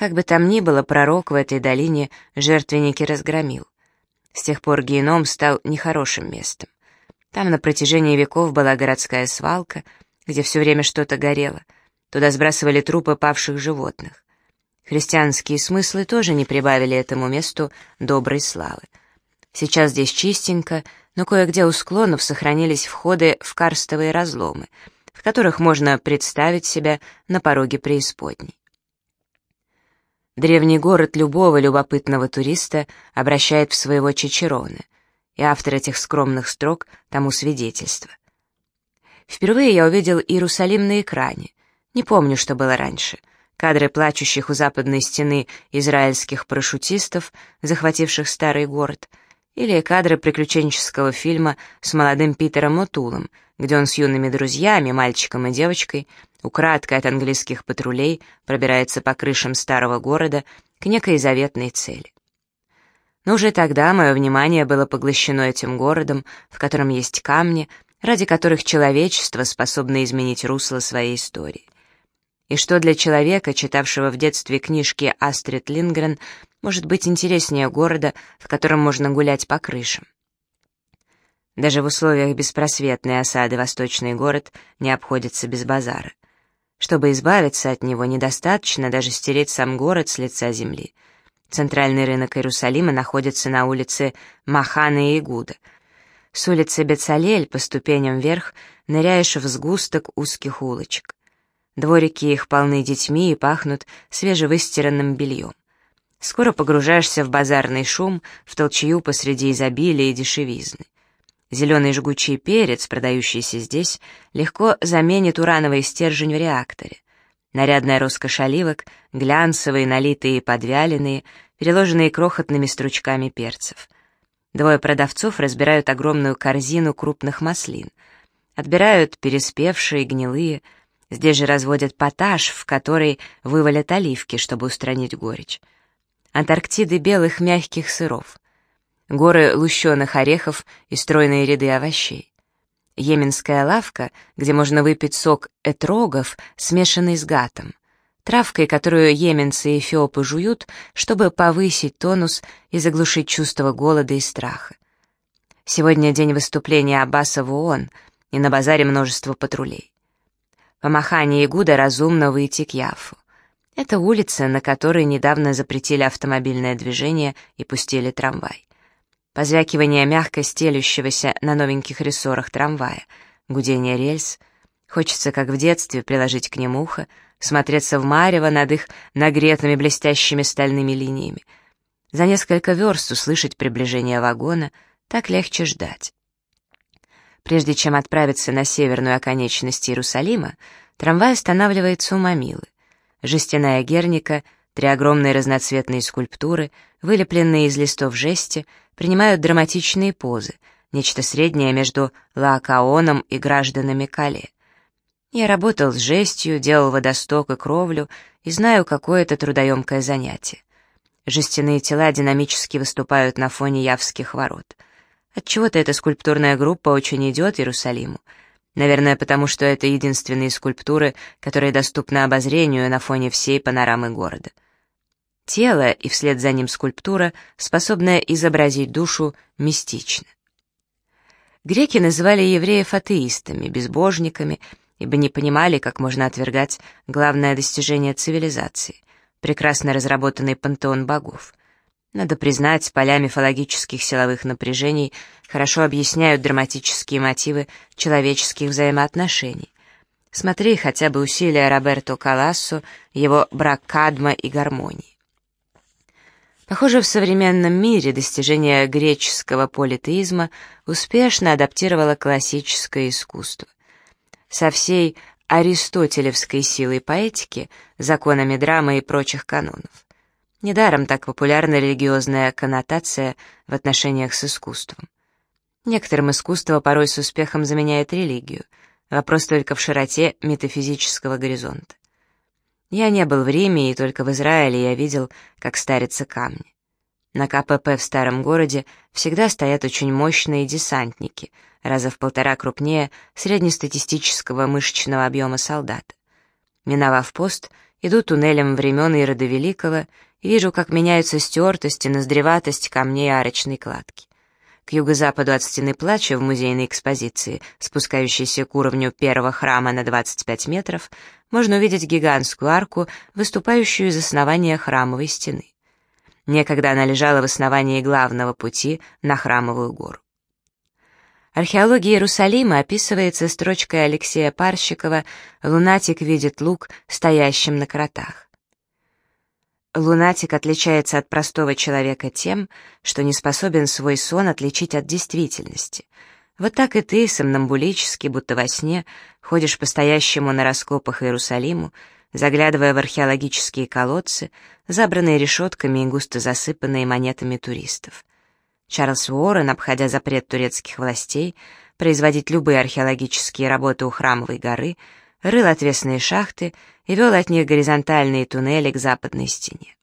Как бы там ни было, пророк в этой долине жертвенники разгромил. С тех пор геном стал нехорошим местом. Там на протяжении веков была городская свалка, где все время что-то горело. Туда сбрасывали трупы павших животных. Христианские смыслы тоже не прибавили этому месту доброй славы. Сейчас здесь чистенько, но кое-где у склонов сохранились входы в карстовые разломы, в которых можно представить себя на пороге преисподней. Древний город любого любопытного туриста обращает в своего Чичерона, и автор этих скромных строк тому свидетельство. Впервые я увидел Иерусалим на экране. Не помню, что было раньше. Кадры плачущих у западной стены израильских парашютистов, захвативших старый город, или кадры приключенческого фильма с молодым Питером Отулом, где он с юными друзьями, мальчиком и девочкой, украдкой от английских патрулей пробирается по крышам старого города к некой заветной цели. Но уже тогда мое внимание было поглощено этим городом, в котором есть камни, ради которых человечество способно изменить русло своей истории. И что для человека, читавшего в детстве книжки Астрид Лингрен, может быть интереснее города, в котором можно гулять по крышам? Даже в условиях беспросветной осады восточный город не обходится без базара. Чтобы избавиться от него, недостаточно даже стереть сам город с лица земли. Центральный рынок Иерусалима находится на улице Махана и Игуда. С улицы Бецалель по ступеням вверх ныряешь в сгусток узких улочек. Дворики их полны детьми и пахнут свежевыстиранным бельем. Скоро погружаешься в базарный шум, в толчью посреди изобилия и дешевизны. Зеленый жгучий перец, продающийся здесь, легко заменит урановый стержень в реакторе. Нарядная роскошь оливок, глянцевые, налитые и подвяленные, переложенные крохотными стручками перцев. Двое продавцов разбирают огромную корзину крупных маслин. Отбирают переспевшие, гнилые. Здесь же разводят поташ, в который вывалят оливки, чтобы устранить горечь. Антарктиды белых мягких сыров горы лущеных орехов и стройные ряды овощей. Йеменская лавка, где можно выпить сок этрогов, смешанный с гатом, травкой, которую йеменцы и эфиопы жуют, чтобы повысить тонус и заглушить чувство голода и страха. Сегодня день выступления Аббаса в ООН, и на базаре множество патрулей. По махании Игуда разумно выйти к Яфу. Это улица, на которой недавно запретили автомобильное движение и пустили трамвай позвякивание мягко стелющегося на новеньких рессорах трамвая, гудение рельс. Хочется, как в детстве, приложить к ним ухо, смотреться в марево над их нагретыми блестящими стальными линиями. За несколько верст услышать приближение вагона, так легче ждать. Прежде чем отправиться на северную оконечность Иерусалима, трамвай останавливается у Мамилы. Жестяная герника, три огромные разноцветные скульптуры, вылепленные из листов жести, принимают драматичные позы, нечто среднее между Лаокаоном и гражданами Кале. Я работал с жестью, делал водосток и кровлю, и знаю, какое это трудоемкое занятие. Жестяные тела динамически выступают на фоне Явских ворот. Отчего-то эта скульптурная группа очень идет Иерусалиму. Наверное, потому что это единственные скульптуры, которые доступны обозрению на фоне всей панорамы города. Тело и вслед за ним скульптура, способная изобразить душу мистично. Греки называли евреев атеистами, безбожниками, ибо не понимали, как можно отвергать главное достижение цивилизации — прекрасно разработанный пантеон богов. Надо признать, поля мифологических силовых напряжений хорошо объясняют драматические мотивы человеческих взаимоотношений. Смотри хотя бы усилия Роберто Калассо, его брак кадма и гармонии. Похоже, в современном мире достижение греческого политеизма успешно адаптировало классическое искусство. Со всей аристотелевской силой поэтики, законами драмы и прочих канонов. Недаром так популярна религиозная коннотация в отношениях с искусством. Некоторым искусство порой с успехом заменяет религию. Вопрос только в широте метафизического горизонта. Я не был в Риме, и только в Израиле я видел, как старятся камни. На КПП в старом городе всегда стоят очень мощные десантники, раза в полтора крупнее среднестатистического мышечного объема солдата. Миновав пост, Иду туннелем времен Ирода Великого и вижу, как меняются стертость и ноздреватость камней арочной кладки. К юго-западу от стены плача в музейной экспозиции, спускающейся к уровню первого храма на 25 метров, можно увидеть гигантскую арку, выступающую из основания храмовой стены. Некогда она лежала в основании главного пути на храмовую гору. Археология Иерусалима описывается строчкой Алексея Парщикова «Лунатик видит лук, стоящим на кротах». Лунатик отличается от простого человека тем, что не способен свой сон отличить от действительности. Вот так и ты, сомнамбулически, будто во сне, ходишь по-стоящему на раскопах Иерусалиму, заглядывая в археологические колодцы, забранные решетками и густо засыпанные монетами туристов. Чарльз Уоррен, обходя запрет турецких властей производить любые археологические работы у Храмовой горы, рыл отвесные шахты и вел от них горизонтальные туннели к западной стене.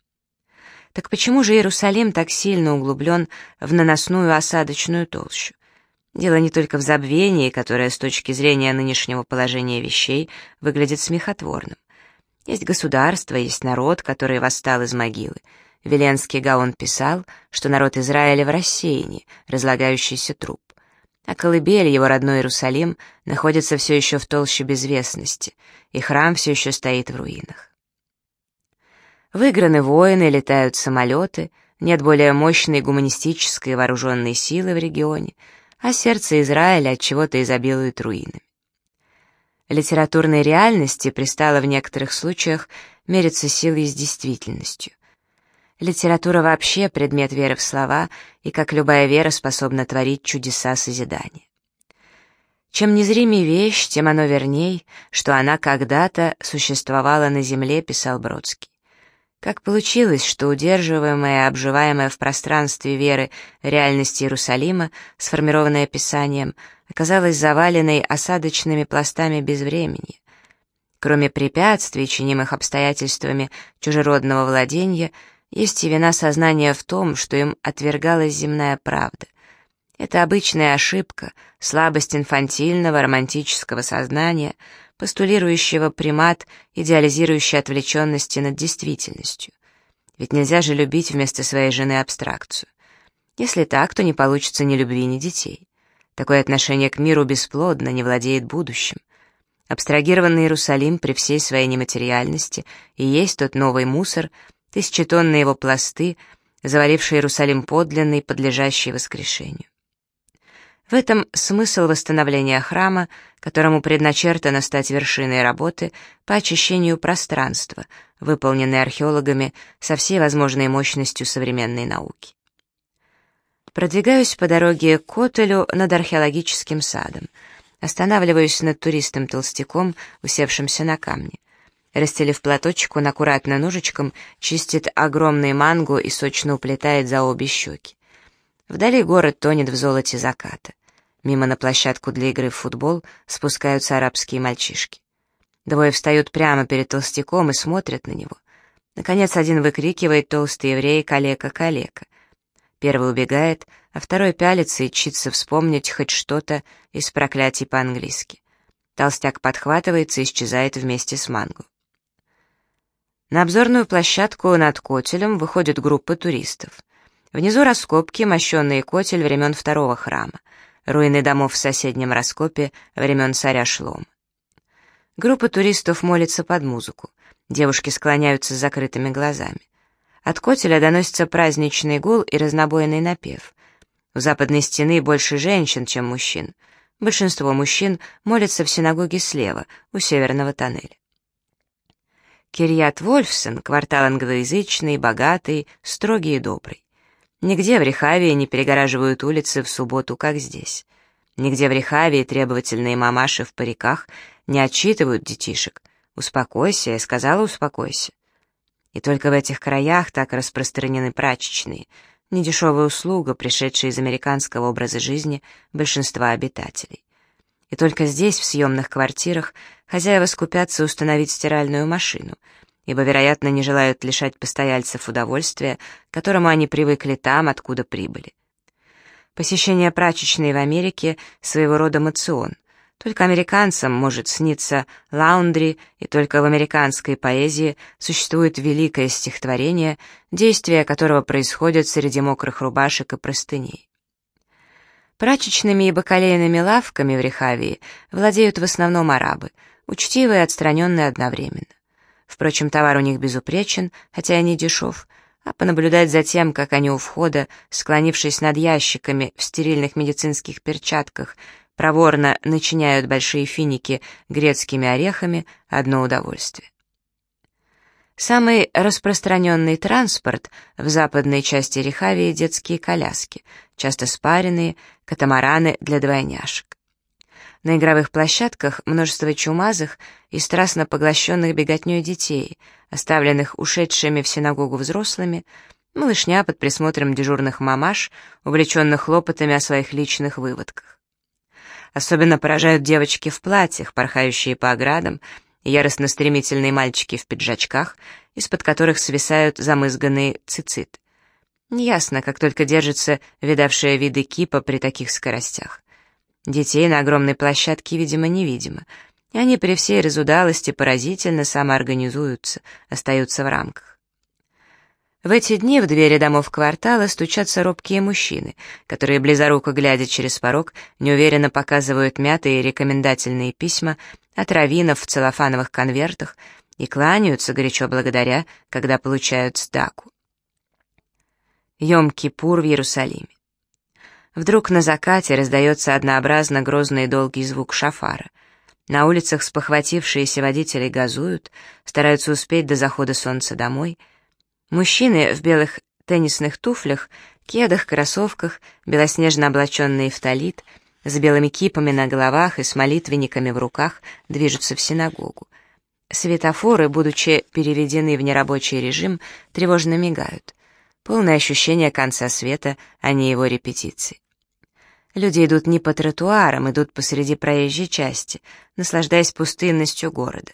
Так почему же Иерусалим так сильно углублен в наносную осадочную толщу? Дело не только в забвении, которое с точки зрения нынешнего положения вещей выглядит смехотворным. Есть государство, есть народ, который восстал из могилы — Веленский Гаон писал, что народ Израиля в рассеянии, разлагающийся труп. А колыбель, его родной Иерусалим, находится все еще в толще безвестности, и храм все еще стоит в руинах. Выиграны войны, летают самолеты, нет более мощной гуманистической вооруженной силы в регионе, а сердце Израиля от чего-то изобилует руинами. Литературной реальности пристало в некоторых случаях мериться силой с действительностью. Литература вообще предмет веры в слова, и, как любая вера, способна творить чудеса созидания. Чем незримей вещь, тем оно верней, что она когда-то существовала на земле, писал Бродский. Как получилось, что удерживаемая обживаемая в пространстве веры реальность Иерусалима, сформированная Писанием, оказалась заваленной осадочными пластами безвремени. Кроме препятствий, чинимых обстоятельствами чужеродного владения, есть и вина сознания в том, что им отвергалась земная правда. Это обычная ошибка, слабость инфантильного романтического сознания, постулирующего примат, идеализирующей отвлеченности над действительностью. Ведь нельзя же любить вместо своей жены абстракцию. Если так, то не получится ни любви, ни детей. Такое отношение к миру бесплодно, не владеет будущим. Абстрагированный Иерусалим при всей своей нематериальности и есть тот новый мусор, тысячетонные его пласты, завалившие Иерусалим подлинный, подлежащий воскрешению. В этом смысл восстановления храма, которому предначертано стать вершиной работы по очищению пространства, выполненной археологами со всей возможной мощностью современной науки. Продвигаюсь по дороге к Котелю над археологическим садом. Останавливаюсь над туристом-толстяком, усевшимся на камне. Расстелив платочек, он аккуратно ножичком чистит огромный мангу и сочно уплетает за обе щеки. Вдали город тонет в золоте заката. Мимо на площадку для игры в футбол спускаются арабские мальчишки. Двое встают прямо перед толстяком и смотрят на него. Наконец один выкрикивает толстый еврей «Калека, калека!». Первый убегает, а второй пялится и чится вспомнить хоть что-то из проклятий по-английски. Толстяк подхватывается и исчезает вместе с мангу. На обзорную площадку над котелем выходит группа туристов. Внизу раскопки, мощенные котель времен второго храма, руины домов в соседнем раскопе времен царя Шлома. Группа туристов молится под музыку. Девушки склоняются с закрытыми глазами. От котеля доносится праздничный гул и разнобойный напев. У западной стены больше женщин, чем мужчин. Большинство мужчин молятся в синагоге слева, у северного тоннеля. Кирьят Вольфсен — квартал англоязычный, богатый, строгий и добрый. Нигде в Рехавии не перегораживают улицы в субботу, как здесь. Нигде в Рехавии требовательные мамаши в париках не отчитывают детишек. «Успокойся», я сказала, «успокойся». И только в этих краях так распространены прачечные, недешевая услуга, пришедшая из американского образа жизни большинства обитателей. И только здесь, в съемных квартирах, хозяева скупятся установить стиральную машину, ибо, вероятно, не желают лишать постояльцев удовольствия, к которому они привыкли там, откуда прибыли. Посещение прачечной в Америке — своего рода мацион, Только американцам может сниться лаундри, и только в американской поэзии существует великое стихотворение, действие которого происходит среди мокрых рубашек и простыней. Прачечными и бакалейными лавками в Рехавии владеют в основном арабы, учтивые и отстраненные одновременно. Впрочем, товар у них безупречен, хотя и не дешев, а понаблюдать за тем, как они у входа, склонившись над ящиками в стерильных медицинских перчатках, проворно начиняют большие финики грецкими орехами, одно удовольствие. Самый распространенный транспорт в западной части Рехавии — детские коляски, часто спаренные, катамараны для двойняшек. На игровых площадках множество чумазых и страстно поглощенных беготней детей, оставленных ушедшими в синагогу взрослыми, малышня под присмотром дежурных мамаш, увлеченных хлопотами о своих личных выводках. Особенно поражают девочки в платьях, порхающие по оградам, и яростно-стремительные мальчики в пиджачках, из-под которых свисают замызганные цицит. Неясно, как только держится видавшая виды кипа при таких скоростях. Детей на огромной площадке, видимо, невидимо, и они при всей разудалости поразительно самоорганизуются, остаются в рамках. В эти дни в двери домов квартала стучатся робкие мужчины, которые, близоруко глядя через порог, неуверенно показывают мятые рекомендательные письма от раввинов в целлофановых конвертах и кланяются горячо благодаря, когда получают стаку. Йом-Кипур в Иерусалиме. Вдруг на закате раздается однообразно грозный долгий звук шафара. На улицах спохватившиеся водители газуют, стараются успеть до захода солнца домой — Мужчины в белых теннисных туфлях, кедах, кроссовках, белоснежно облаченные в талит, с белыми кипами на головах и с молитвенниками в руках движутся в синагогу. Светофоры, будучи переведены в нерабочий режим, тревожно мигают. Полное ощущение конца света, а не его репетиции. Люди идут не по тротуарам, идут посреди проезжей части, наслаждаясь пустынностью города.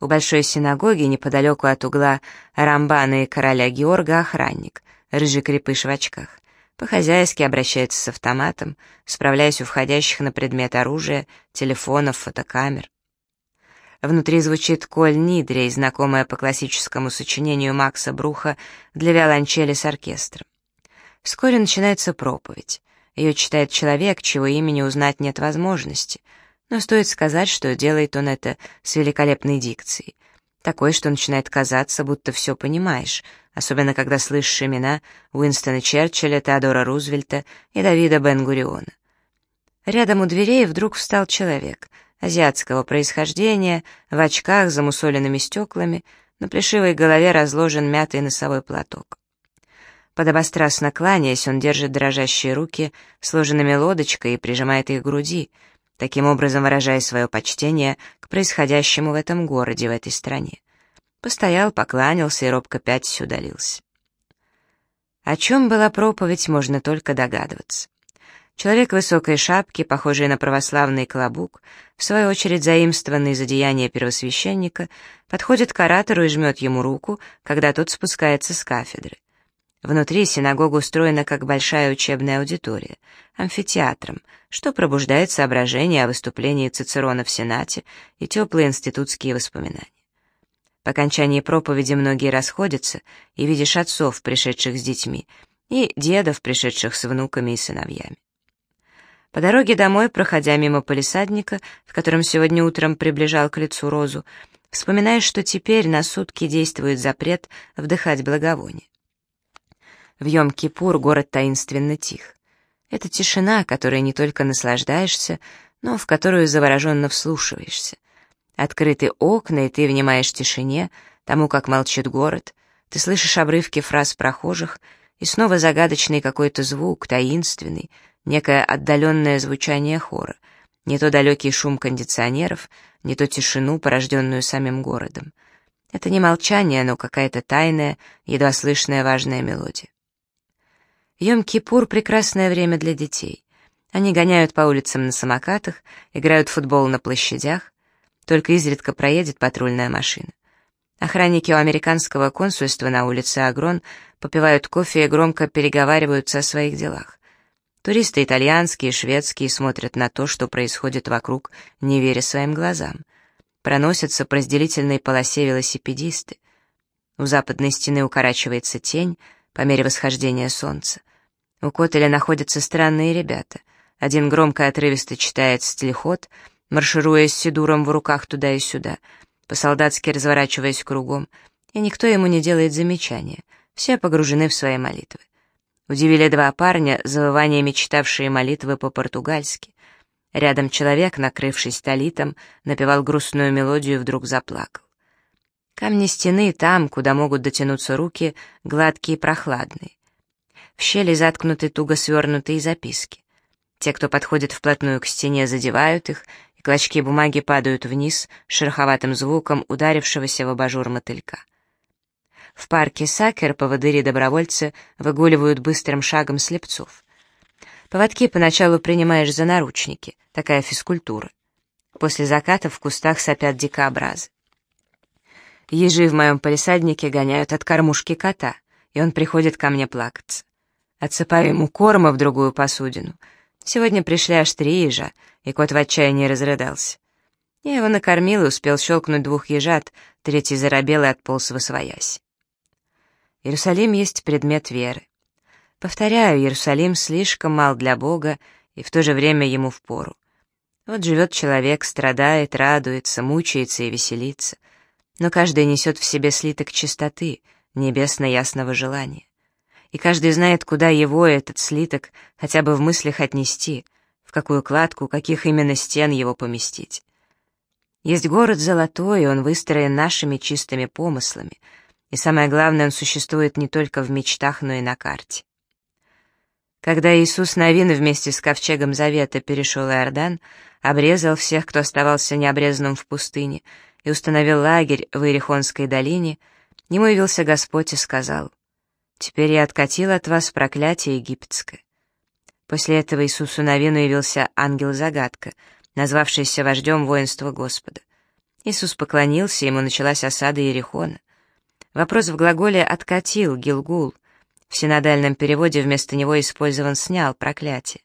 У большой синагоги, неподалеку от угла Рамбана и короля Георга, охранник, рыжий крепыш в очках. По-хозяйски обращается с автоматом, справляясь у входящих на предмет оружия, телефонов, фотокамер. Внутри звучит «Коль Нидрей», знакомая по классическому сочинению Макса Бруха для виолончели с оркестром. Вскоре начинается проповедь. Ее читает человек, чего имени узнать нет возможности — но стоит сказать, что делает он это с великолепной дикцией. Такой, что начинает казаться, будто все понимаешь, особенно когда слышишь имена Уинстона Черчилля, Теодора Рузвельта и Давида Бен-Гуриона. Рядом у дверей вдруг встал человек, азиатского происхождения, в очках замусоленными стеклами, на плешивой голове разложен мятый носовой платок. Подобострастно кланяясь, он держит дрожащие руки, сложенными лодочкой и прижимает их к груди — таким образом выражая свое почтение к происходящему в этом городе, в этой стране. Постоял, покланялся и робко пятясь удалился. О чем была проповедь, можно только догадываться. Человек в высокой шапке, похожий на православный клобук, в свою очередь заимствованный из одеяния первосвященника, подходит к оратору и жмет ему руку, когда тот спускается с кафедры. Внутри синагога устроена как большая учебная аудитория, амфитеатром, что пробуждает соображения о выступлении Цицерона в Сенате и теплые институтские воспоминания. По окончании проповеди многие расходятся, и видишь отцов, пришедших с детьми, и дедов, пришедших с внуками и сыновьями. По дороге домой, проходя мимо полисадника, в котором сегодня утром приближал к лицу розу, вспоминаешь, что теперь на сутки действует запрет вдыхать благовоние. В Йом-Кипур город таинственно тих. Это тишина, которой не только наслаждаешься, но в которую завороженно вслушиваешься. Открыты окна, и ты внимаешь тишине, тому, как молчит город, ты слышишь обрывки фраз прохожих, и снова загадочный какой-то звук, таинственный, некое отдаленное звучание хора, не то далекий шум кондиционеров, не то тишину, порожденную самим городом. Это не молчание, но какая-то тайная, едва слышная важная мелодия. Йом-Кипур — прекрасное время для детей. Они гоняют по улицам на самокатах, играют в футбол на площадях. Только изредка проедет патрульная машина. Охранники у американского консульства на улице Агрон попивают кофе и громко переговариваются о своих делах. Туристы итальянские шведские смотрят на то, что происходит вокруг, не веря своим глазам. Проносятся по разделительной полосе велосипедисты. У западной стены укорачивается тень по мере восхождения солнца. У Котеля находятся странные ребята. Один громко и отрывисто читает стилеход, маршируя с сидуром в руках туда и сюда, по-солдатски разворачиваясь кругом, и никто ему не делает замечания, все погружены в свои молитвы. Удивили два парня, завываниями читавшие молитвы по-португальски. Рядом человек, накрывшись талитом, напевал грустную мелодию и вдруг заплакал. Камни стены там, куда могут дотянуться руки, гладкие и прохладные. В щели заткнуты туго свернутые записки. Те, кто подходит вплотную к стене, задевают их, и клочки бумаги падают вниз шероховатым звуком ударившегося в абажур мотылька. В парке Сакер поводыри-добровольцы выгуливают быстрым шагом слепцов. Поводки поначалу принимаешь за наручники, такая физкультура. После заката в кустах сопят дикообразы. Ежи в моем палисаднике гоняют от кормушки кота, и он приходит ко мне плакаться. Отсыпаю ему корма в другую посудину. Сегодня пришли аж три ежа, и кот в отчаянии разрыдался. Я его накормил и успел щелкнуть двух ежат, третий заробел и отполз в освоясь. Иерусалим есть предмет веры. Повторяю, Иерусалим слишком мал для Бога и в то же время ему впору. Вот живет человек, страдает, радуется, мучается и веселится, но каждый несет в себе слиток чистоты, небесно-ясного желания. И каждый знает, куда его, этот слиток, хотя бы в мыслях отнести, в какую кладку, каких именно стен его поместить. Есть город золотой, и он выстроен нашими чистыми помыслами — и самое главное, он существует не только в мечтах, но и на карте. Когда Иисус Новин вместе с ковчегом Завета перешел Иордан, обрезал всех, кто оставался необрезанным в пустыне, и установил лагерь в Иерихонской долине, ему явился Господь и сказал, «Теперь я откатил от вас проклятие египетское». После этого Иисусу Новину явился ангел-загадка, назвавшийся вождем воинства Господа. Иисус поклонился, ему началась осада Иерихона. Вопрос в глаголе «откатил», «гилгул». В синодальном переводе вместо него использован «снял», «проклятие».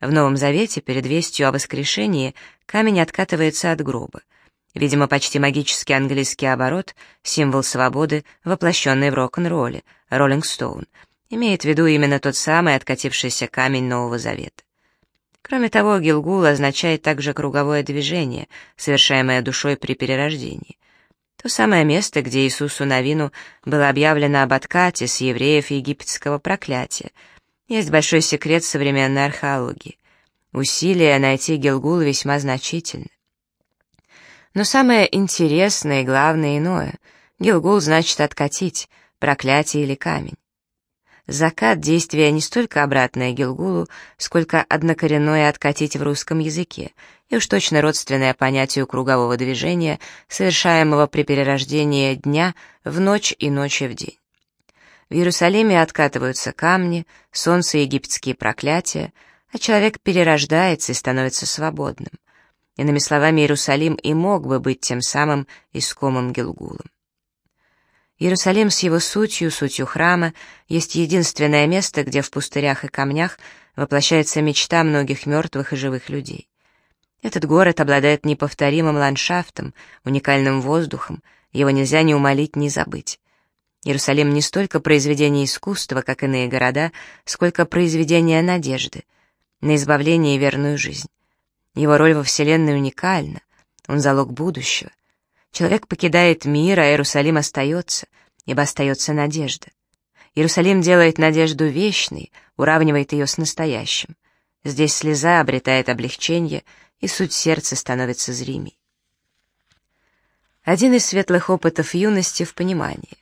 В Новом Завете перед вестью о воскрешении камень откатывается от гроба. Видимо, почти магический английский оборот, символ свободы, воплощенный в рок-н-ролле, «Роллинг Стоун», имеет в виду именно тот самый откатившийся камень Нового Завета. Кроме того, Гилгул означает также круговое движение, совершаемое душой при перерождении. То самое место, где Иисусу Навину было объявлено об откате с евреев египетского проклятия. Есть большой секрет современной археологии. Усилия найти Гилгул весьма значительны. Но самое интересное и главное иное. Гилгул значит откатить, проклятие или камень. Закат — действие не столько обратное Гилгулу, сколько однокоренное откатить в русском языке, и уж точно родственное понятию кругового движения, совершаемого при перерождении дня в ночь и ночи в день. В Иерусалиме откатываются камни, солнце египетские проклятия, а человек перерождается и становится свободным. Иными словами, Иерусалим и мог бы быть тем самым искомым Гилгулом. Иерусалим с его сутью, сутью храма, есть единственное место, где в пустырях и камнях воплощается мечта многих мертвых и живых людей. Этот город обладает неповторимым ландшафтом, уникальным воздухом, его нельзя ни умолить, ни забыть. Иерусалим не столько произведение искусства, как иные города, сколько произведение надежды, на избавление и верную жизнь. Его роль во Вселенной уникальна, он залог будущего. Человек покидает мир, а Иерусалим остается, ибо остается надежда. Иерусалим делает надежду вечной, уравнивает ее с настоящим. Здесь слеза обретает облегчение, и суть сердца становится зримей. Один из светлых опытов юности в понимании.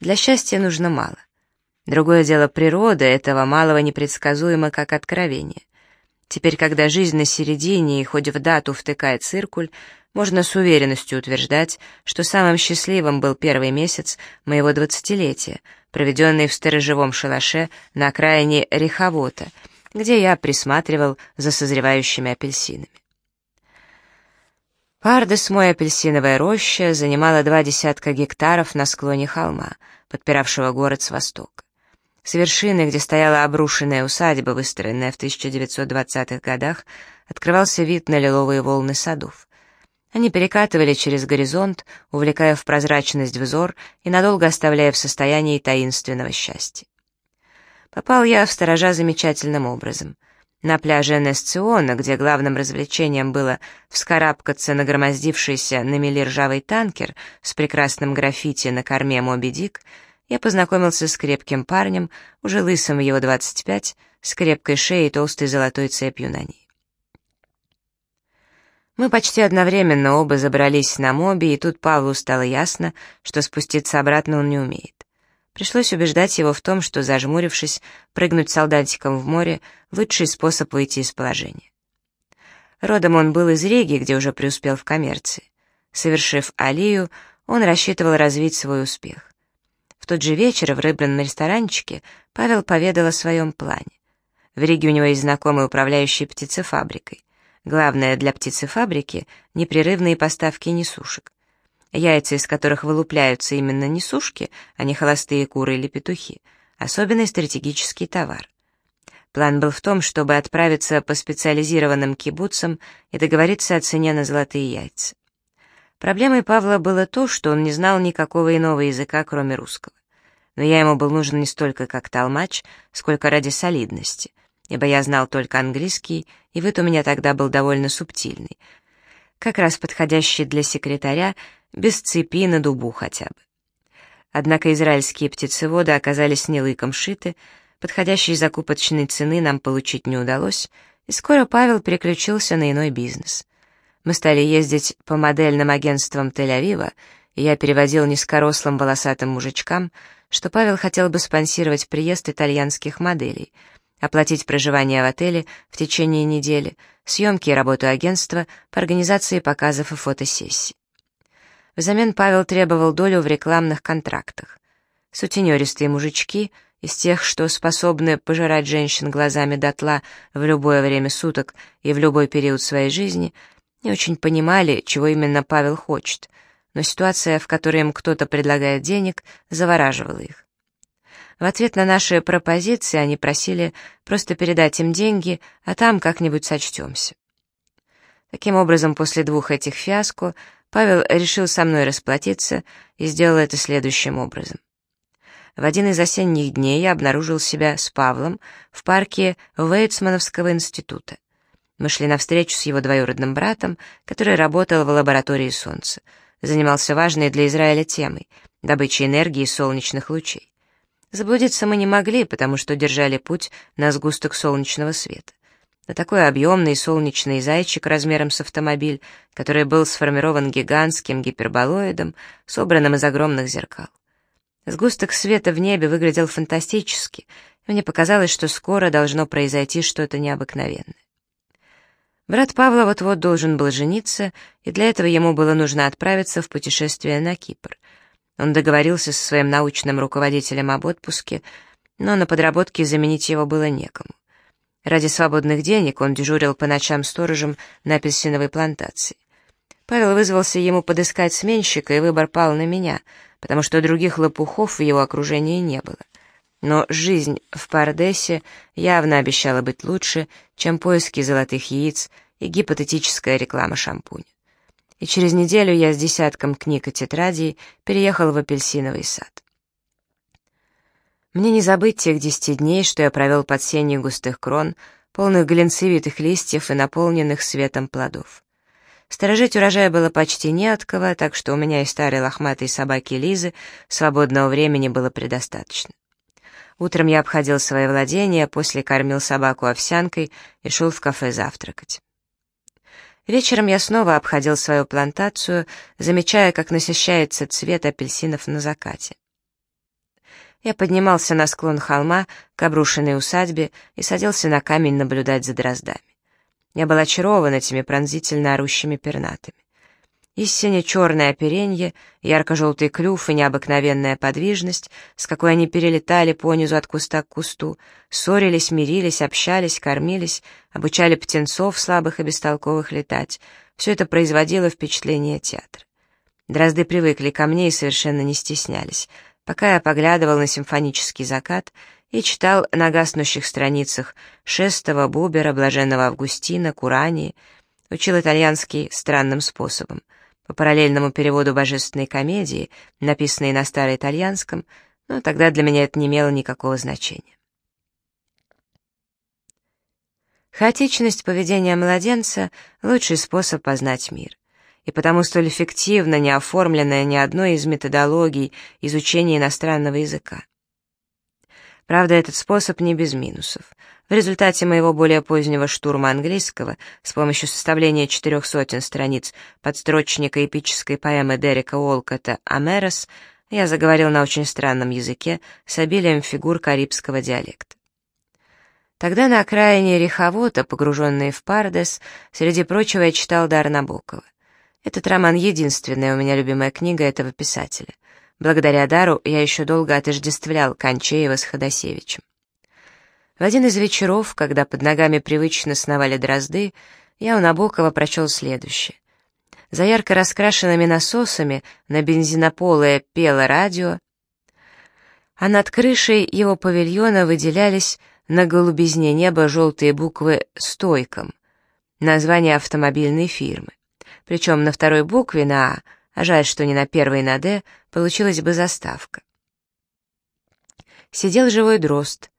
Для счастья нужно мало. Другое дело природа этого малого непредсказуемо, как откровение. Теперь, когда жизнь на середине и хоть в дату втыкает циркуль, можно с уверенностью утверждать, что самым счастливым был первый месяц моего двадцатилетия, проведенный в сторожевом шалаше на окраине Реховота, где я присматривал за созревающими апельсинами. Пардес, мой апельсиновая роща, занимала два десятка гектаров на склоне холма, подпиравшего город с востока. С вершины, где стояла обрушенная усадьба, выстроенная в 1920-х годах, открывался вид на лиловые волны садов. Они перекатывали через горизонт, увлекая в прозрачность взор и надолго оставляя в состоянии таинственного счастья. Попал я в сторожа замечательным образом. На пляже Несциона, где главным развлечением было вскарабкаться на громоздившийся на мели ржавый танкер с прекрасным граффити на корме «Моби Дик», я познакомился с крепким парнем, уже лысым его 25, с крепкой шеей и толстой золотой цепью на ней. Мы почти одновременно оба забрались на моби, и тут Павлу стало ясно, что спуститься обратно он не умеет. Пришлось убеждать его в том, что, зажмурившись, прыгнуть солдатиком в море — лучший способ выйти из положения. Родом он был из Риги, где уже преуспел в коммерции. Совершив алию, он рассчитывал развить свой успех. Тот же вечер в рыбном ресторанчике Павел поведал о своем плане. В Риге у него есть знакомый управляющий птицефабрикой. Главное для птицефабрики — непрерывные поставки несушек. Яйца, из которых вылупляются именно несушки, а не холостые куры или петухи, особенный стратегический товар. План был в том, чтобы отправиться по специализированным кибуцам и договориться о цене на золотые яйца. Проблемой Павла было то, что он не знал никакого иного языка, кроме русского. Но я ему был нужен не столько как толмач, сколько ради солидности — ибо я знал только английский, и вид у меня тогда был довольно субтильный, как раз подходящий для секретаря, без цепи на дубу хотя бы. Однако израильские птицеводы оказались не лыком шиты, подходящей закупочной цены нам получить не удалось, и скоро Павел переключился на иной бизнес. Мы стали ездить по модельным агентствам Тель-Авива, и я переводил низкорослым волосатым мужичкам, что Павел хотел бы спонсировать приезд итальянских моделей — оплатить проживание в отеле в течение недели, съемки и работу агентства по организации показов и фотосессий. Взамен Павел требовал долю в рекламных контрактах. Сутенеристые мужички, из тех, что способны пожирать женщин глазами дотла в любое время суток и в любой период своей жизни, не очень понимали, чего именно Павел хочет, но ситуация, в которой им кто-то предлагает денег, завораживала их. В ответ на наши пропозиции они просили просто передать им деньги, а там как-нибудь сочтемся. Таким образом, после двух этих фиаско Павел решил со мной расплатиться и сделал это следующим образом. В один из осенних дней я обнаружил себя с Павлом в парке Вейцмановского института. Мы шли навстречу с его двоюродным братом, который работал в лаборатории Солнца, занимался важной для Израиля темой — добычей энергии солнечных лучей. Заблудиться мы не могли, потому что держали путь на сгусток солнечного света. На такой объемный солнечный зайчик размером с автомобиль, который был сформирован гигантским гиперболоидом, собранным из огромных зеркал. Сгусток света в небе выглядел фантастически, и мне показалось, что скоро должно произойти что-то необыкновенное. Брат Павла вот-вот должен был жениться, и для этого ему было нужно отправиться в путешествие на Кипр — он договорился со своим научным руководителем об отпуске, но на подработке заменить его было некому. Ради свободных денег он дежурил по ночам сторожем на апельсиновой плантации. Павел вызвался ему подыскать сменщика, и выбор пал на меня, потому что других лопухов в его окружении не было. Но жизнь в Пардесе явно обещала быть лучше, чем поиски золотых яиц и гипотетическая реклама шампуня и через неделю я с десятком книг и тетрадей переехал в апельсиновый сад. Мне не забыть тех десяти дней, что я провел под сенью густых крон, полных глинцевитых листьев и наполненных светом плодов. Сторожить урожая было почти не от кого, так что у меня и старой лохматой собаки Лизы свободного времени было предостаточно. Утром я обходил свои владения, после кормил собаку овсянкой и шел в кафе завтракать. Вечером я снова обходил свою плантацию, замечая, как насыщается цвет апельсинов на закате. Я поднимался на склон холма к обрушенной усадьбе и садился на камень наблюдать за дроздами. Я был очарован этими пронзительно орущими пернатами. И сине-черное оперенье, ярко-желтый клюв и необыкновенная подвижность, с какой они перелетали понизу от куста к кусту, ссорились, мирились, общались, кормились, обучали птенцов слабых и бестолковых летать, все это производило впечатление театра. Дрозды привыкли ко мне и совершенно не стеснялись. пока я поглядывал на симфонический закат и читал на гаснущих страницах Шестого, Бубера, Блаженного Августина, Курани, учил итальянский странным способом, по параллельному переводу божественной комедии, написанной на староитальянском, но тогда для меня это не имело никакого значения. Хаотичность поведения младенца — лучший способ познать мир, и потому столь эффективно не оформленная ни одной из методологий изучения иностранного языка. Правда, этот способ не без минусов. В результате моего более позднего штурма английского с помощью составления четырех сотен страниц подстрочника эпической поэмы Дерека Уолкота «Амерос» я заговорил на очень странном языке с обилием фигур карибского диалекта. Тогда на окраине Реховота, погруженный в Пардес, среди прочего я читал Дар Набокова. Этот роман — единственная у меня любимая книга этого писателя — Благодаря дару я еще долго отождествлял Кончеева с Ходосевичем. В один из вечеров, когда под ногами привычно сновали дрозды, я у Набокова прочел следующее. За ярко раскрашенными насосами на бензинополое пело радио, а над крышей его павильона выделялись на голубизне неба желтые буквы «Стойком», название автомобильной фирмы. Причем на второй букве, на «А», а жаль, что не на первой на «Д», получилась бы заставка. Сидел живой дрозд,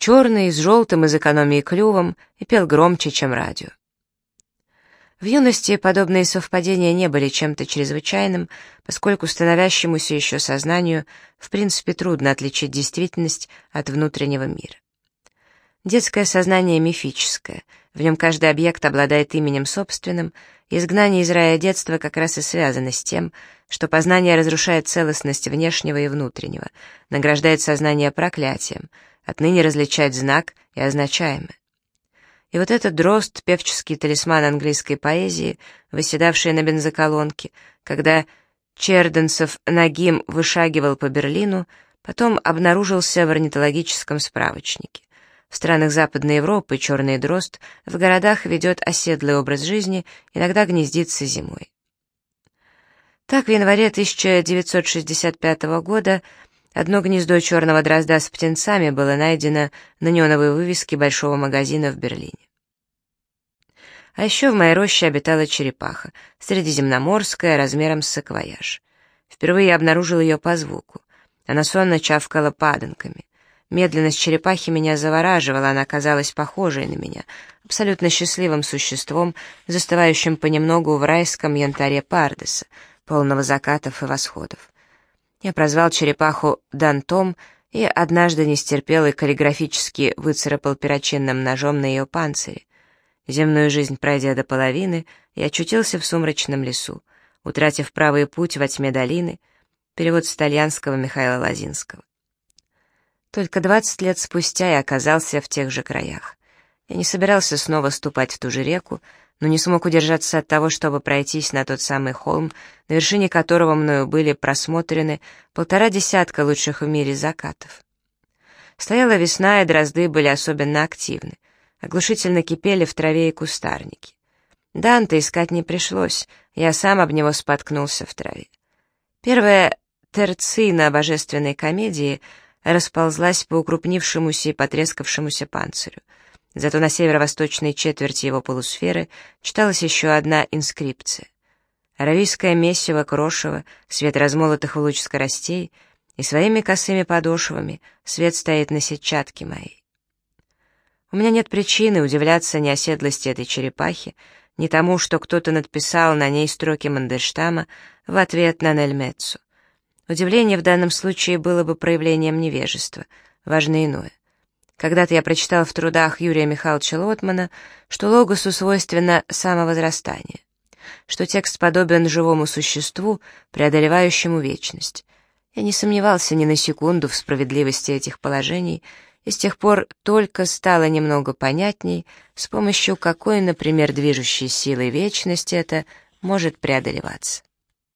черный, с желтым из экономии клювом, и пел громче, чем радио. В юности подобные совпадения не были чем-то чрезвычайным, поскольку становящемуся еще сознанию в принципе трудно отличить действительность от внутреннего мира. Детское сознание мифическое, в нем каждый объект обладает именем собственным, Изгнание из рая детства как раз и связано с тем, что познание разрушает целостность внешнего и внутреннего, награждает сознание проклятием, отныне различать знак и означаемое. И вот этот дрозд, певческий талисман английской поэзии, выседавший на бензоколонке, когда Черденцев Нагим вышагивал по Берлину, потом обнаружился в орнитологическом справочнике. В странах Западной Европы черный дрозд в городах ведет оседлый образ жизни, иногда гнездится зимой. Так, в январе 1965 года одно гнездо черного дрозда с птенцами было найдено на неоновой вывеске большого магазина в Берлине. А еще в моей роще обитала черепаха, средиземноморская, размером с саквояж. Впервые я обнаружил ее по звуку. Она сонно чавкала паданками. Медленность черепахи меня завораживала, она казалась похожей на меня, абсолютно счастливым существом, застывающим понемногу в райском янтаре Пардеса, полного закатов и восходов. Я прозвал черепаху Дантом и однажды не и каллиграфически выцарапал перочинным ножом на ее панцире. Земную жизнь пройдя до половины, я очутился в сумрачном лесу, утратив правый путь во тьме долины, перевод с итальянского Михаила Лазинского. Только двадцать лет спустя я оказался в тех же краях. Я не собирался снова ступать в ту же реку, но не смог удержаться от того, чтобы пройтись на тот самый холм, на вершине которого мною были просмотрены полтора десятка лучших в мире закатов. Стояла весна, и дрозды были особенно активны. Оглушительно кипели в траве и кустарнике. Данте искать не пришлось, я сам об него споткнулся в траве. Первая терцина божественной комедии — расползлась по укрупнившемуся и потрескавшемуся панцирю. Зато на северо-восточной четверти его полусферы читалась еще одна инскрипция. Аравийское месиво крошево, свет размолотых в луч скоростей, и своими косыми подошвами свет стоит на сетчатке моей. У меня нет причины удивляться ни оседлости этой черепахи, ни тому, что кто-то надписал на ней строки Мандельштама в ответ на Нельмецу. Удивление в данном случае было бы проявлением невежества, важно иное. Когда-то я прочитал в трудах Юрия Михайловича Лотмана, что логосу свойственно самовозрастание, что текст подобен живому существу, преодолевающему вечность. Я не сомневался ни на секунду в справедливости этих положений, и с тех пор только стало немного понятней, с помощью какой, например, движущей силы вечности это может преодолеваться.